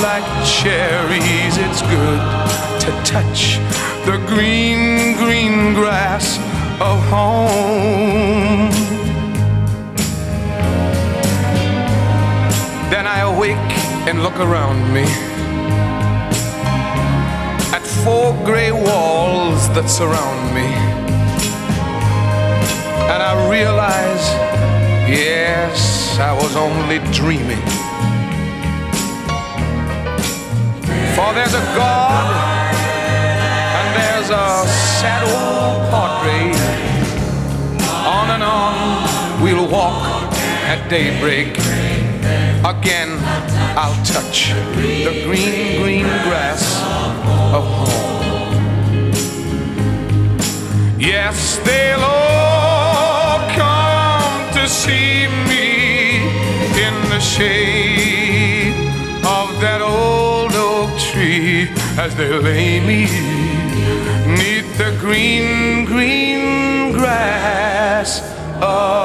like cherries. It's good to touch the green, green grass of home. Then I awake and look around me at four gray walls that surround me. And I realize, yes, I was only dreaming. For there's a God and there's a sad old portrait. On and on we'll walk at daybreak. Again, I'll touch the green, green grass of home. Yes, they'll all come to see me in the shade as they lay me neath the green, green grass. Of